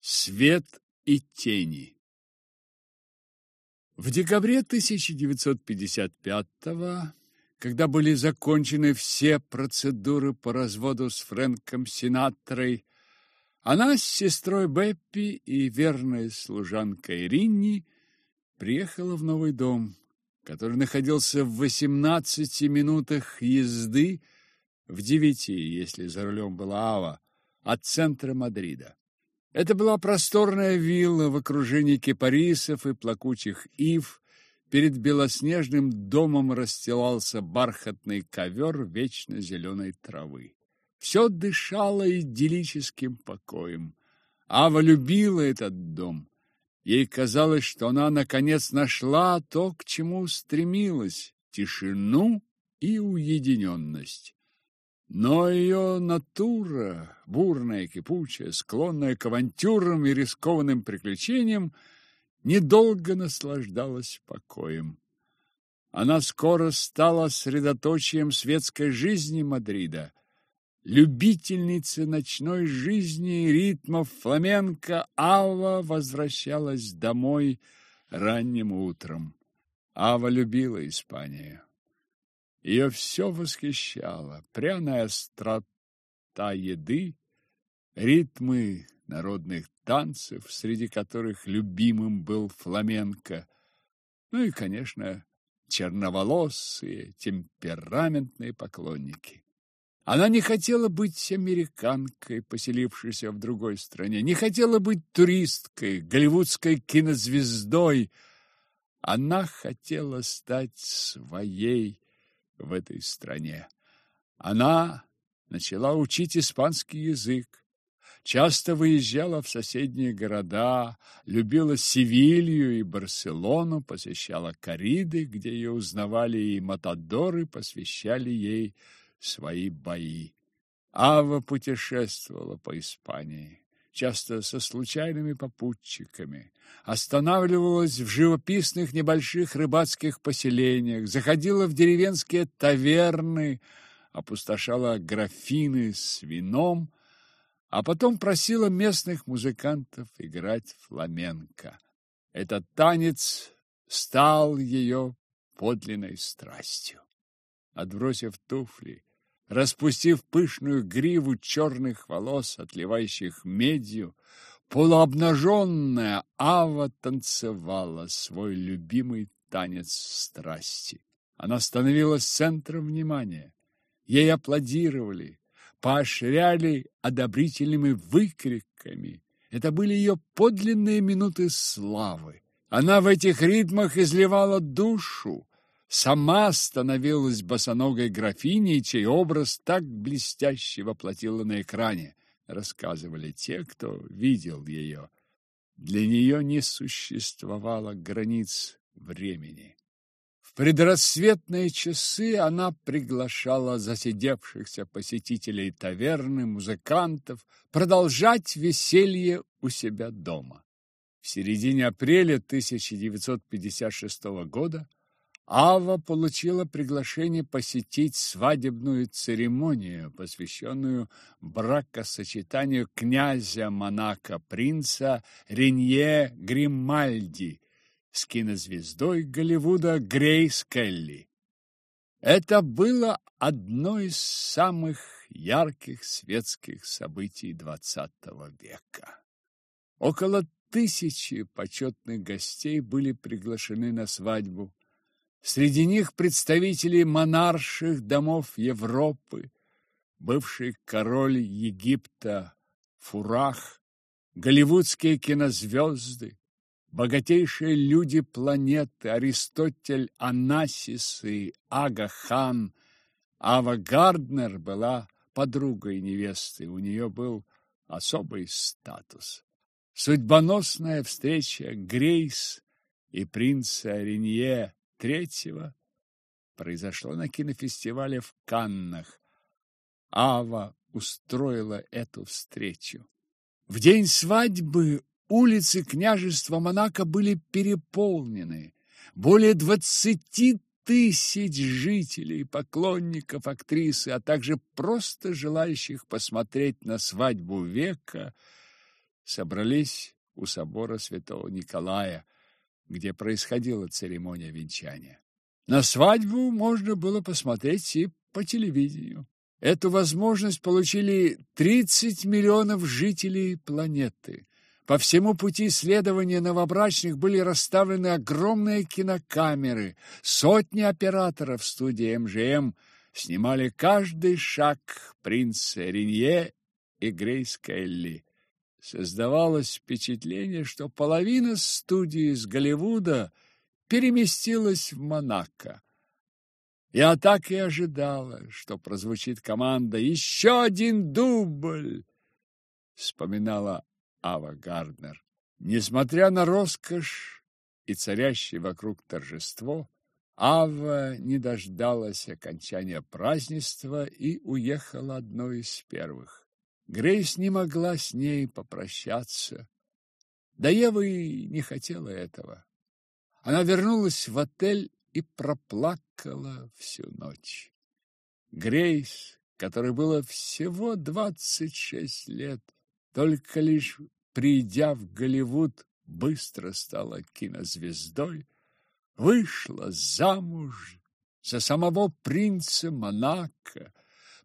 Свет и тени. В декабре 1955-го, когда были закончены все процедуры по разводу с Фрэнком Синатрой, она с сестрой Беппи и верной служанкой Ринни приехала в новый дом, который находился в 18 минутах езды, в девяти, если за рулем была Ава, от центра Мадрида. Это была просторная вилла в окружении кипарисов и плакучих ив. Перед белоснежным домом расстилался бархатный ковер вечно зеленой травы. Все дышало идиллическим покоем. Ава любила этот дом. Ей казалось, что она наконец нашла то, к чему стремилась – тишину и уединенность. Но ее натура, бурная, кипучая, склонная к авантюрам и рискованным приключениям, недолго наслаждалась покоем. Она скоро стала средоточием светской жизни Мадрида. Любительница ночной жизни и ритмов фламенко Ава возвращалась домой ранним утром. Ава любила Испанию. Ее все восхищало. Пряная острота еды, ритмы народных танцев, среди которых любимым был фламенко, ну и, конечно, черноволосые, темпераментные поклонники. Она не хотела быть американкой, поселившейся в другой стране, не хотела быть туристкой, голливудской кинозвездой. Она хотела стать своей, в этой стране. Она начала учить испанский язык, часто выезжала в соседние города, любила Севилью и Барселону, посещала кориды, где ее узнавали и матадоры посвящали ей свои бои. Ава путешествовала по Испании часто со случайными попутчиками, останавливалась в живописных небольших рыбацких поселениях, заходила в деревенские таверны, опустошала графины с вином, а потом просила местных музыкантов играть фламенко. Этот танец стал ее подлинной страстью. Отбросив туфли, распустив пышную гриву черных волос, отливающих медью, полуобнаженная Ава танцевала свой любимый танец страсти. Она становилась центром внимания. Ей аплодировали, поощряли одобрительными выкриками. Это были ее подлинные минуты славы. Она в этих ритмах изливала душу, сама становилась босоногой графиней, чей образ так блестяще воплотила на экране, рассказывали те, кто видел ее. Для нее не существовало границ времени. В предрассветные часы она приглашала засидевшихся посетителей таверны, музыкантов продолжать веселье у себя дома. В середине апреля 1956 года Ава получила приглашение посетить свадебную церемонию, посвященную бракосочетанию князя Монако принца Ренье Гримальди с кинозвездой Голливуда Грейс Келли. Это было одно из самых ярких светских событий XX века. Около тысячи почетных гостей были приглашены на свадьбу. Среди них представители монарших домов Европы, бывший король Египта Фурах, голливудские кинозвезды, богатейшие люди планеты Аристотель Анасис и Ага Хан. Ава Гарднер была подругой невесты, у нее был особый статус. Судьбоносная встреча Грейс и принца Ренье третьего произошло на кинофестивале в Каннах. Ава устроила эту встречу. В день свадьбы улицы княжества Монако были переполнены. Более двадцати тысяч жителей, поклонников актрисы, а также просто желающих посмотреть на свадьбу века, собрались у собора святого Николая, где происходила церемония венчания. На свадьбу можно было посмотреть и по телевидению. Эту возможность получили 30 миллионов жителей планеты. По всему пути следования новобрачных были расставлены огромные кинокамеры. Сотни операторов студии МЖМ снимали каждый шаг принца Ренье и Грейс Келли. Создавалось впечатление, что половина студии из Голливуда переместилась в Монако. Я так и ожидала, что прозвучит команда «Еще один дубль!» Вспоминала Ава Гарднер. Несмотря на роскошь и царящее вокруг торжество, Ава не дождалась окончания празднества и уехала одной из первых. Грейс не могла с ней попрощаться. Да Ева и не хотела этого. Она вернулась в отель и проплакала всю ночь. Грейс, которой было всего двадцать шесть лет, только лишь придя в Голливуд, быстро стала кинозвездой, вышла замуж за самого принца Монако,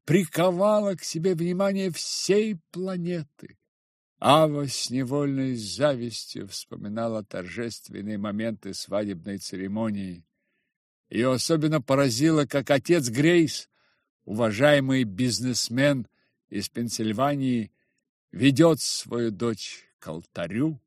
приковала к себе внимание всей планеты. Ава с невольной завистью вспоминала торжественные моменты свадебной церемонии. Ее особенно поразило, как отец Грейс, уважаемый бизнесмен из Пенсильвании, ведет свою дочь к алтарю.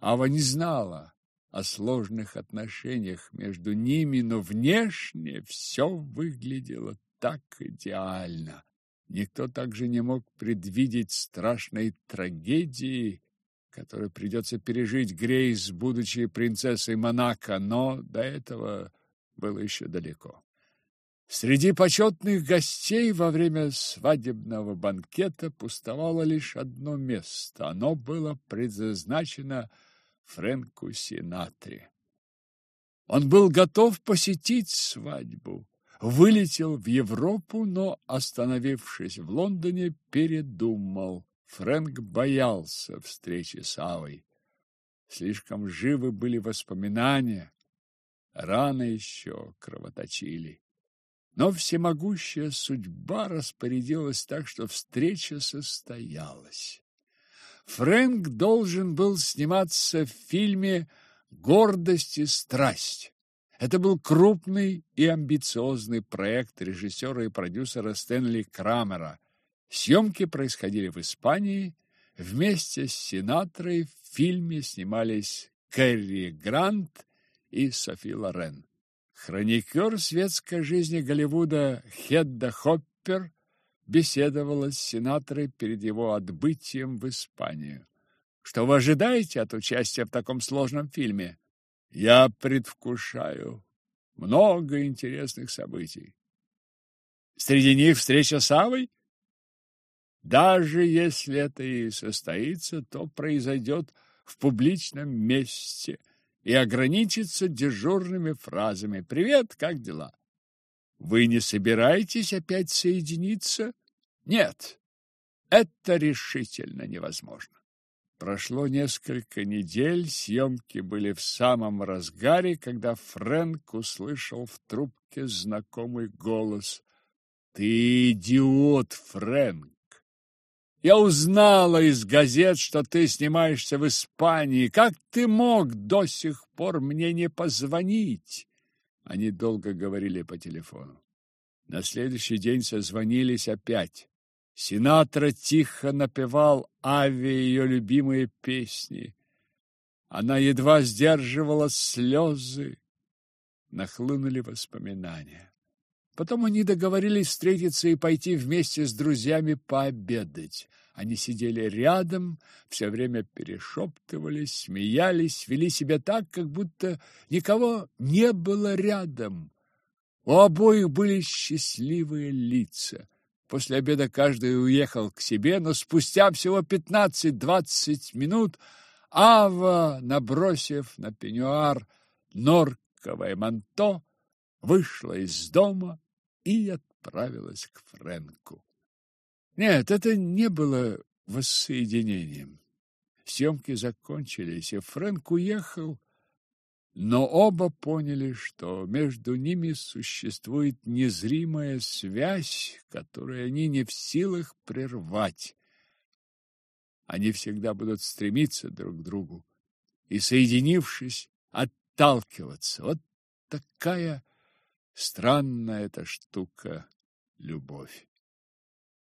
Ава не знала о сложных отношениях между ними, но внешне все выглядело так идеально. Никто также не мог предвидеть страшной трагедии, которую придется пережить Грейс, будучи принцессой Монако, но до этого было еще далеко. Среди почетных гостей во время свадебного банкета пустовало лишь одно место. Оно было предназначено Фрэнку Синатре. Он был готов посетить свадьбу, вылетел в Европу, но, остановившись в Лондоне, передумал. Фрэнк боялся встречи с Авой. Слишком живы были воспоминания, раны еще кровоточили. Но всемогущая судьба распорядилась так, что встреча состоялась. Фрэнк должен был сниматься в фильме «Гордость и страсть». Это был крупный и амбициозный проект режиссера и продюсера Стэнли Крамера. Съемки происходили в Испании. Вместе с Синатрой в фильме снимались Кэрри Грант и Софи Лорен. Хроникер светской жизни Голливуда Хедда Хоппер беседовала с сенатором перед его отбытием в Испанию. Что вы ожидаете от участия в таком сложном фильме? Я предвкушаю много интересных событий. Среди них встреча с Авой? Даже если это и состоится, то произойдет в публичном месте и ограничится дежурными фразами «Привет, как дела?» Вы не собираетесь опять соединиться? Нет, это решительно невозможно. Прошло несколько недель, съемки были в самом разгаре, когда Фрэнк услышал в трубке знакомый голос. «Ты идиот, Фрэнк! Я узнала из газет, что ты снимаешься в Испании. Как ты мог до сих пор мне не позвонить?» Они долго говорили по телефону. На следующий день созвонились опять. Синатра тихо напевал Ави ее любимые песни. Она едва сдерживала слезы. Нахлынули воспоминания. Потом они договорились встретиться и пойти вместе с друзьями пообедать. Они сидели рядом, все время перешептывались, смеялись, вели себя так, как будто никого не было рядом. У обоих были счастливые лица. После обеда каждый уехал к себе, но спустя всего пятнадцать-двадцать минут Ава, набросив на пеньюар норковое манто, вышла из дома и отправилась к Фрэнку. Нет, это не было воссоединением. Съемки закончились, и Фрэнк уехал, но оба поняли, что между ними существует незримая связь, которую они не в силах прервать. Они всегда будут стремиться друг к другу и, соединившись, отталкиваться. Вот такая странная эта штука — любовь.